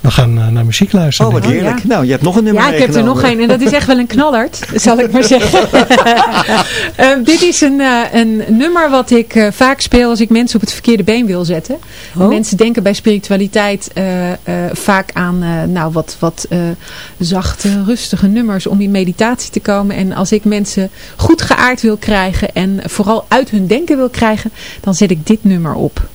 We gaan uh, naar muziek luisteren. Oh, wat ik. heerlijk. Nou, je hebt nog een nummer Ja, ik heb er nog een en dat is echt wel een knallerd, zal ik maar zeggen. Ehm, dit is een, uh, een nummer wat ik uh, vaak speel als ik mensen op het verkeerde been wil zetten. Oh. Mensen denken bij spiritualiteit vaak aan nou, wat, wat zachte, rustige nummers om in meditatie te komen. En als ik mensen goed geaard wil krijgen en vooral uit hun denken wil krijgen, dan zet ik dit nummer op.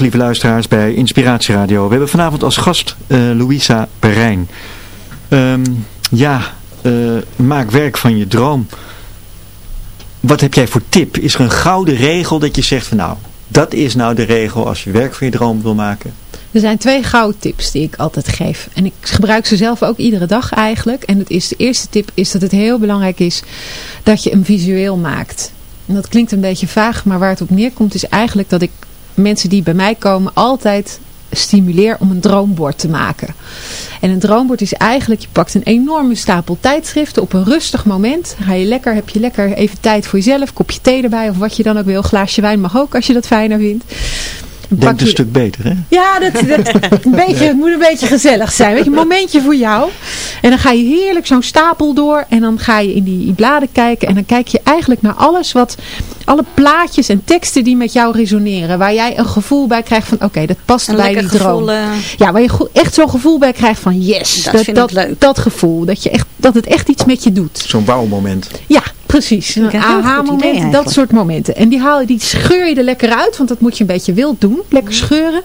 Lieve luisteraars, bij Inspiratie Radio. We hebben vanavond als gast eh Louisa Perijn. Ehm, ja, eh, maak werk van je droom. Wat heb jij voor tip? Is er een gouden regel dat je zegt van nou, dat is nou de regel als je werk van je droom wil maken? Er zijn twee gouden tips die ik altijd geef. En ik gebruik ze zelf ook iedere dag eigenlijk. En het is, de eerste tip is dat het heel belangrijk is dat je hem visueel maakt. En dat klinkt een beetje vaag, maar waar het op neerkomt is eigenlijk dat ik mensen die bij mij komen altijd stimuleer om een droombord te maken. En een droombord is eigenlijk, je pakt een enorme stapel tijdschriften op een rustig moment. Ga je lekker, heb je lekker even tijd voor jezelf, kopje thee erbij of wat je dan ook wil. Glaasje wijn mag ook als je dat fijner vindt. Dan Denk pak een stuk beter, hè? ja, dat, dat, een beetje, het moet een beetje gezellig zijn. Weet je, een momentje voor jou. En dan ga je heerlijk zo'n stapel door. En dan ga je in die bladen kijken. En dan kijk je eigenlijk naar alles wat... Alle plaatjes en teksten die met jou resoneren. Waar jij een gevoel bij krijgt van... Oké, dat past Een bij die droom. gevoel. eh, Ja, waar je echt zo'n gevoel bij krijgt van... Yes, Dat dat, vind dat, ik leuk. dat gevoel. Dat, je echt, dat het echt iets met je doet. Zo'n wauwmoment. Ja, precies. Een aha-moment, dat soort momenten. En die, haal, je- die scheur je er lekker uit, want dat moet je een beetje wild doen. Lekker scheuren.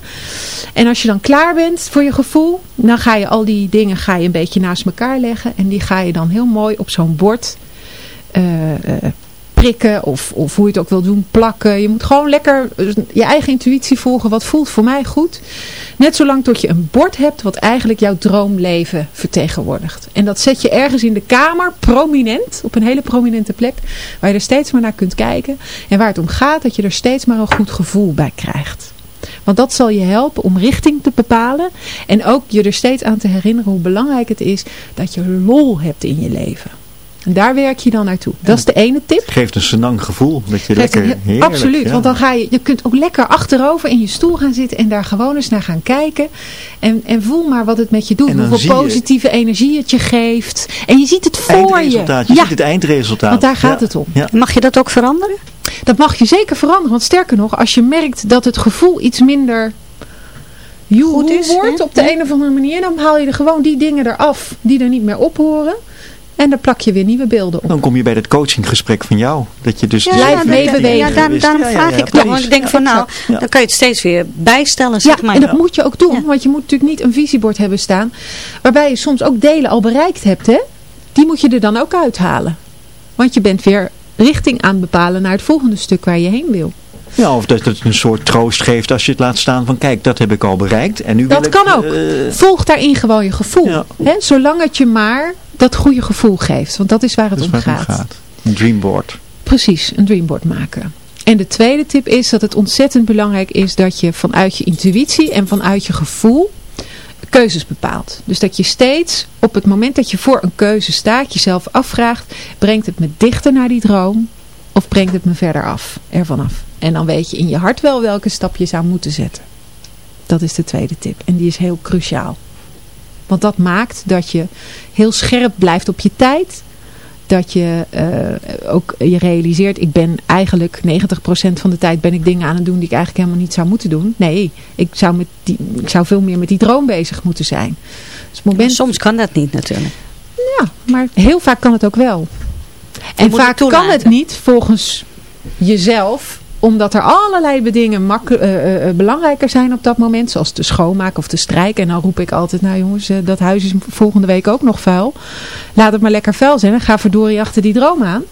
En als je dan klaar bent voor je gevoel, dan ga je al die dingen ga je een beetje naast elkaar leggen. En die ga je dan heel mooi op zo'n bord eh, of, of hoe je het ook wil doen, plakken. Je moet gewoon lekker eh, je eigen intuïtie volgen. Wat voelt voor mij goed? Net zolang tot je een bord hebt wat eigenlijk jouw droomleven vertegenwoordigt. En dat zet je ergens in de kamer, prominent, op een hele prominente plek, waar je er steeds maar naar kunt kijken. En waar het om gaat dat je er steeds maar een goed gevoel bij krijgt. Want dat zal je helpen om richting te bepalen. En ook je er steeds aan te herinneren hoe belangrijk het is dat je lol hebt in je leven. En daar werk je dan naartoe. Dat is de ene tip. Geeft een senang gevoel. Dat je Geeft lekker heerlijk, absoluut, ja. want dan ga je, je kunt ook lekker achterover in je stoel gaan zitten en daar gewoon eens naar gaan kijken. En, en voel maar wat het met je doet, hoeveel je- positieve energie het je geeft. En je ziet het voor je. Eindresultaat. Je Ja, ziet het eindresultaat. want daar gaat Ja. het om. Ja. Mag je dat ook veranderen? Dat mag je zeker veranderen, want sterker nog, als je merkt dat het gevoel iets minder joehoe Goed is, wordt hè? op de Ja. een of andere manier, dan haal je er gewoon die dingen eraf die er niet meer op horen. En dan plak je weer nieuwe beelden op. Dan kom je bij dat coachinggesprek van jou. Dat je dus Ja, die- meebewegen. Ja, daar- Ja, daarom ja, ja, vraag ik het. precies. Want ik denk van nou, Ja. dan kan je het steeds weer bijstellen, Ja, zeg maar. en dat moet je ook doen, Ja. want je moet natuurlijk niet een visiebord hebben staan, waarbij je soms ook delen al bereikt hebt, hè? Die moet je er dan ook uithalen. Want je bent weer richting aan het bepalen naar het volgende stuk waar je heen wil. Ja, of dat het een soort troost geeft als je het laat staan van kijk, dat heb ik al bereikt. En nu Dat wil kan ik, ook. eh, Volg daarin gewoon je gevoel. Ja. Hè? Zolang het je maar dat goede gevoel geeft. Want dat is waar het is om waar gaat. om gaat. Een dreamboard. Precies, een dreamboard maken. En de tweede tip is dat het ontzettend belangrijk is dat je vanuit je intuïtie en vanuit je gevoel keuzes bepaalt. Dus dat je steeds op het moment dat je voor een keuze staat jezelf afvraagt, brengt het me dichter naar die droom of brengt het me verder af, ervan af. En dan weet je in je hart wel welke stap je zou moeten zetten. Dat is de tweede tip en die is heel cruciaal. Want dat maakt dat je heel scherp blijft op je tijd. Dat je eh, ook je realiseert, ik ben eigenlijk 90% van de tijd ben ik dingen aan het doen die ik eigenlijk helemaal niet zou moeten doen. Nee, ik zou, met die, ik zou veel meer met die droom bezig moeten zijn. Dus moment, Soms kan dat niet natuurlijk. ja, maar heel vaak kan het ook wel. En vaak kan het niet volgens jezelf omdat er allerlei dingen eh, eh, eh, belangrijker zijn op dat moment. Zoals te schoonmaken of te strijken. En dan roep ik altijd, nou jongens, dat huis is volgende week ook nog vuil. Laat het maar lekker vuil zijn. En ga verdorie achter die droom aan.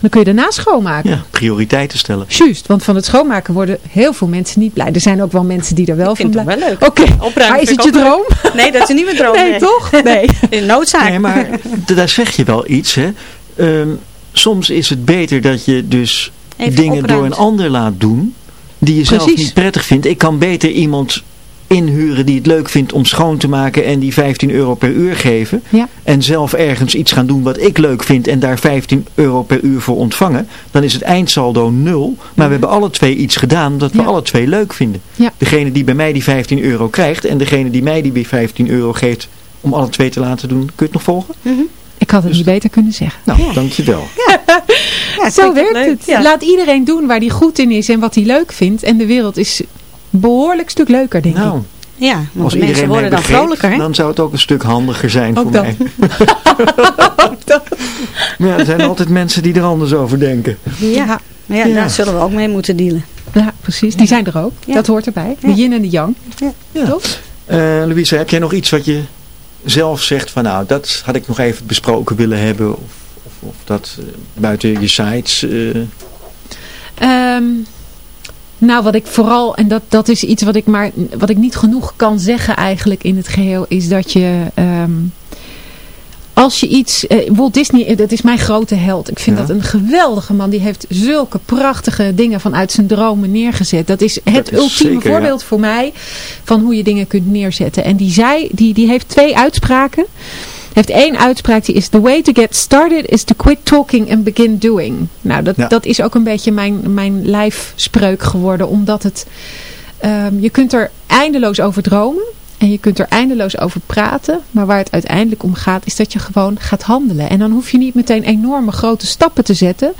Dan kun je daarna schoonmaken. Ja, prioriteiten stellen. Juist, want van het schoonmaken worden heel veel mensen niet blij. Er zijn ook wel mensen die er wel Ik van vind blij het wel leuk. Oké, Opruimen maar is het je droom? Nee, dat is niet mijn droom. Nee, toch? Nee. In noodzaak. Nee, maar daar zeg je wel iets, hè. Ehm, soms is het beter dat je dus Even dingen opruimt. door een ander laat doen die je zelf niet prettig vindt. Ik kan beter iemand inhuren die het leuk vindt om schoon te maken en die 15 euro per uur geven. Ja. En zelf ergens iets gaan doen wat ik leuk vind en daar 15 euro per uur voor ontvangen. Dan is het eindsaldo nul. Maar we hebben alle twee iets gedaan dat we Mhm. Ja. alle twee leuk vinden. Degene die bij mij die 15 euro krijgt en degene die mij die 15 euro geeft om alle twee te laten doen. Kun je het nog volgen? Ik had het niet beter kunnen zeggen. Nou, Ja. dankjewel. Ja, Zo werkt leuk. het. Ja. Laat iedereen doen waar hij goed in is en wat hij leuk vindt. En de wereld is een behoorlijk stuk leuker, denk Nou, ik. Ja, want als mensen worden dan begreep, vrolijker, hè? dan zou het ook een stuk handiger zijn Ook voor dat. mij. Maar ja, er zijn altijd mensen die er anders over denken. Ja, maar ja, Ja. daar zullen we ook mee moeten dealen. Ja, precies. Die zijn er ook. Ja. Dat hoort erbij. De yin en de yang. Ja. Toch? Eh Louise, heb jij nog iets wat je zelf zegt van nou, dat had ik nog even besproken willen hebben? Of, of, of dat eh, buiten je sites? eh, Ehm, nou, wat ik vooral, en dat, dat is iets wat ik maar wat ik niet genoeg kan zeggen eigenlijk in het geheel, is dat je. ehm, als je iets, eh, Walt Disney, eh, dat is mijn grote held. Ik vind Ja. dat een geweldige man. Die heeft zulke prachtige dingen vanuit zijn dromen neergezet. Dat is het Dat is ultieme zeker, ja. voorbeeld voor mij van hoe je dingen kunt neerzetten. En die zei, die, die heeft twee uitspraken. Heeft één uitspraak die is The way to get started is to quit talking and begin doing. Nou, dat, Ja. dat is ook een beetje mijn, mijn lijfspreuk geworden. Omdat het, ehm, je kunt er eindeloos over dromen. En je kunt er eindeloos over praten. Maar waar het uiteindelijk om gaat is dat je gewoon gaat handelen. En dan hoef je niet meteen enorme grote stappen te zetten.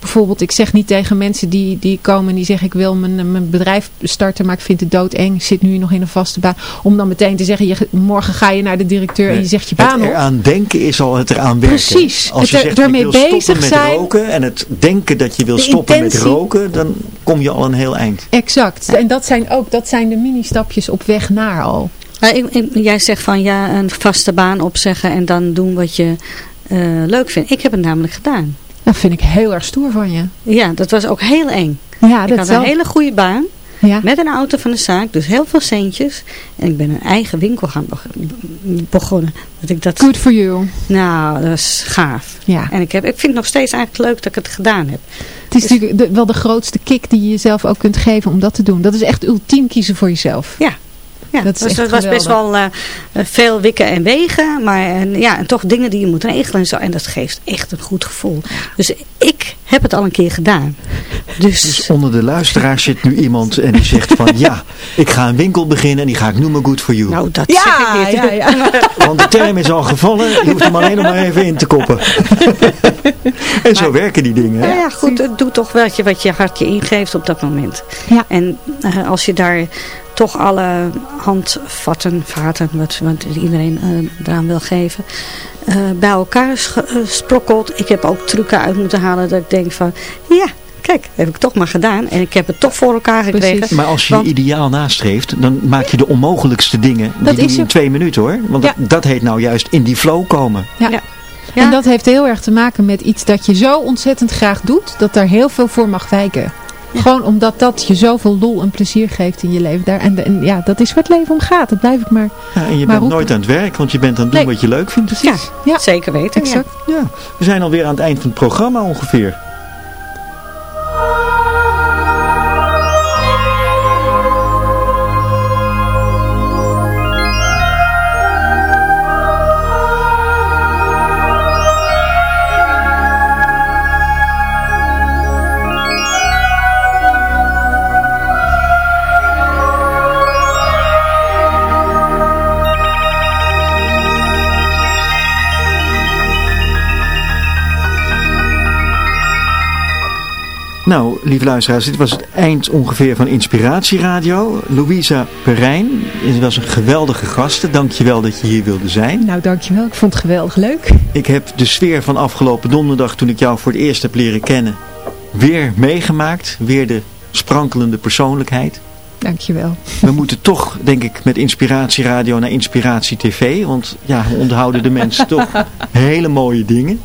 Bijvoorbeeld, ik zeg niet tegen mensen die, die komen en die zeggen ik wil mijn, mijn bedrijf starten, maar ik vind het doodeng. Ik zit nu nog in een vaste baan. Om dan meteen te zeggen, je, morgen ga je naar de directeur en je zegt je baan het op. eraan denken is al het eraan werken. Precies. Als je er- zegt ermee ik wil stoppen bezig met zijn. roken en het denken dat je wil stoppen intentie. met roken, dan kom je al een heel eind. Exact. En dat zijn ook dat zijn de mini-stapjes op weg naar al. Maar ik- ik- jij zegt van ja, een vaste baan opzeggen en dan doen wat je eh, leuk vindt. Ik heb het namelijk gedaan. Dat vind ik heel erg stoer van je. Ja, dat was ook heel eng. Ja, ik dat had een hele goede baan ja. met een auto van de zaak, dus heel veel centjes. En ik ben een eigen winkel gaan beg- begonnen. Dat ik dat, Good for you. nou, dat is gaaf. Ja. En ik, heb, ik vind het nog steeds eigenlijk leuk dat ik het gedaan heb. Het is natuurlijk de- wel de grootste kick die je jezelf ook kunt geven om dat te doen. Dat is echt ultiem kiezen voor jezelf. Ja. Ja, Dat dus het was best wel eh, eh, veel wikken en wegen. Maar en, ja, en toch dingen die je moet regelen en zo. En dat geeft echt een goed gevoel. Dus ik heb het al een keer gedaan. Dus, Dus onder de luisteraars zit nu iemand en die zegt van ja, ik ga een winkel beginnen en die ga ik noemen Good For You. nou, dat zeg ik niet. ja, ja. Want de term is al gevallen, je hoeft hem alleen nog maar even in te koppen. en zo werken die dingen. Nou ja, goed, het doet toch wat je, wat je hart je ingeeft op dat moment. Ja. En eh, als je daar toch alle handvatten, vaten, wat, wat iedereen eh, eraan wil geven, eh, bij elkaar eh, sprokkelt. Ik heb ook trucken uit moeten halen dat ik denk van, ja, kijk, heb ik toch maar gedaan. En ik heb het toch voor elkaar gekregen. Precies. Maar als je je ideaal nastreeft, dan maak je de onmogelijkste dingen. Die Dat doe is je in twee minuten hoor. Want Ja. dat, dat heet nou juist in die flow komen. Ja. Ja. En dat heeft heel erg te maken met iets dat je zo ontzettend graag doet, dat daar heel veel voor mag wijken. Ja. Gewoon omdat dat je zoveel lol en plezier geeft in je leven. Daar, en, en ja, dat is waar het leven om gaat. Dat blijf ik maar. Ja, en je Maar bent nooit aan het werk, want je bent aan het doen Nee. wat je leuk vindt. Ja, Ja. zeker weten. ja. Exact. Ja, we zijn alweer aan het eind van het programma ongeveer. Nou, lieve luisteraars, dit was het eind ongeveer van Inspiratieradio. Louisa Perijn was een geweldige gasten. Dankjewel dat je hier wilde zijn. Nou, dankjewel. Ik vond het geweldig leuk. Ik heb de sfeer van afgelopen donderdag, toen ik jou voor het eerst heb leren kennen, weer meegemaakt. Weer de sprankelende persoonlijkheid. Dankjewel. We moeten toch, denk ik, met Inspiratieradio naar Inspiratie TV. Want ja, we onderhouden de mensen toch hele mooie dingen.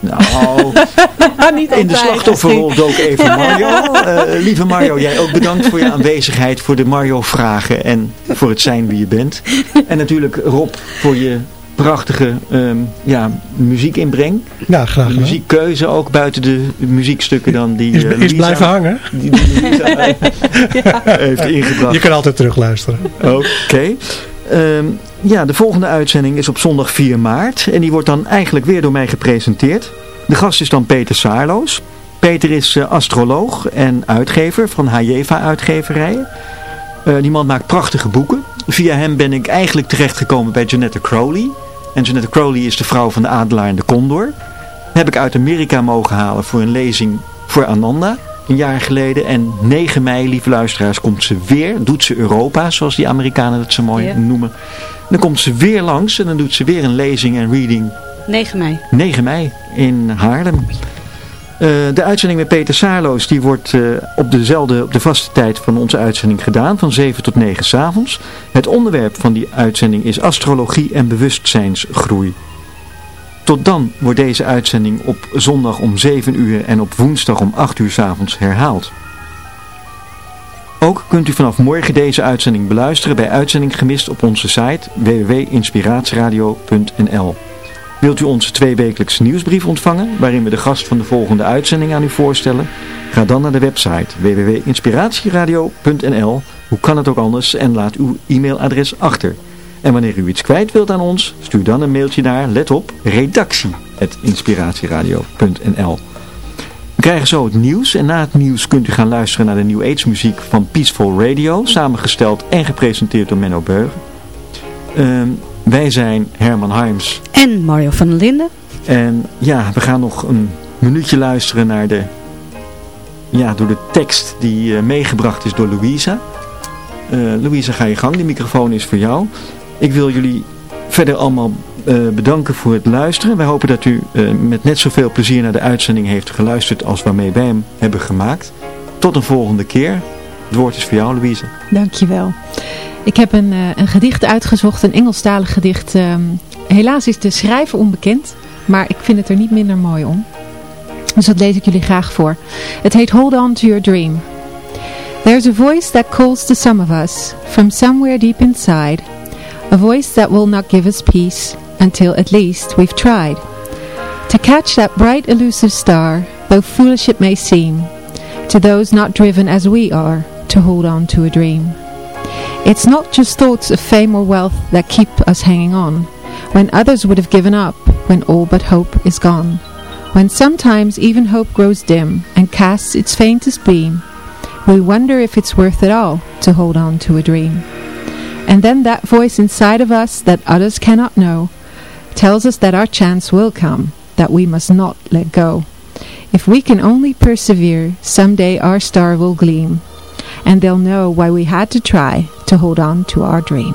Nou, Niet in de slachtofferrol dook even Mario. Eh, lieve Mario, jij ook bedankt voor je aanwezigheid, voor de Mario-vragen en voor het zijn wie je bent. En natuurlijk Rob voor je prachtige ehm, ja, muziekinbreng. Ja, graag gedaan. muziekkeuze ook buiten de muziekstukken dan die Is, eh, is blijven hangen. Die, die Louisa heeft ingebracht. Je kan altijd terug luisteren. Oké. Ehm, ja, de volgende uitzending is op zondag 4 maart. En die wordt dan eigenlijk weer door mij gepresenteerd. De gast is dan Peter Saarloos. Peter is eh, astroloog en uitgever van Hajeva uitgeverijen. Eh, die man maakt prachtige boeken. Via hem ben ik eigenlijk terechtgekomen bij Janetta Crowley. En Janetta Crowley is de vrouw van de adelaar en de condor. Heb ik uit Amerika mogen halen voor een lezing voor Ananda. Een jaar geleden. En 9 mei, lieve luisteraars, komt ze weer. Doet ze Europa, zoals die Amerikanen dat zo mooi Ja. noemen. Dan komt ze weer langs en dan doet ze weer een lezing en reading 9 mei. 9 mei in Haarlem. Eh, de uitzending met Peter Saarloos die wordt eh, op, dezelfde, op de vaste tijd van onze uitzending gedaan, van 7 tot 9 s avonds. Het onderwerp van die uitzending is astrologie en bewustzijnsgroei. Tot dan wordt deze uitzending op zondag om 7 uur en op woensdag om 8 uur s avonds herhaald. Ook kunt u vanaf morgen deze uitzending beluisteren bij Uitzending Gemist op onze site www.inspiratieradio.nl. Wilt u onze tweewekelijkse nieuwsbrief ontvangen, waarin we de gast van de volgende uitzending aan u voorstellen? Ga dan naar de website www.inspiratieradio.nl. Hoe kan het ook anders en laat uw e-mailadres achter. En wanneer u iets kwijt wilt aan ons, stuur dan een mailtje naar, let op, redactie.inspiratieradio.nl. We krijgen zo het nieuws en na het nieuws kunt u gaan luisteren naar de New Age muziek van Peaceful Radio, samengesteld en gepresenteerd door Menno Beugen. Ehm, wij zijn Herman Harms En Mario van der Linden. en ja, we gaan nog een minuutje luisteren naar de, ja, door de tekst die eh, meegebracht is door Louisa. Eh Louisa, ga je gang. De microfoon is voor jou. Ik wil jullie verder allemaal eh, bedanken voor het luisteren. Wij hopen dat u met net zoveel plezier naar de uitzending heeft geluisterd als waarmee wij hem hebben gemaakt. Tot een volgende keer. Het woord is voor jou, Louisa. Dankjewel. Ik heb een, eh, een gedicht uitgezocht, een Engelstalig gedicht. Ehm, helaas is de schrijver onbekend, maar ik vind het er niet minder mooi om. Dus dat lees ik jullie graag voor. Het heet Hold On To Your Dream. There's a voice that calls to some of us from somewhere deep inside. A voice that will not give us peace until at least we've tried. To catch that bright elusive star, though foolish it may seem, to those not driven as we are to hold on to a dream. It's not just thoughts of fame or wealth that keep us hanging on, when others would have given up, when all but hope is gone. When sometimes even hope grows dim and casts its faintest beam, we wonder if it's worth it all to hold on to a dream. And then that voice inside of us that others cannot know tells us that our chance will come, that we must not let go. If we can only persevere, someday our star will gleam, and they'll know why we had to try to hold on to our dream.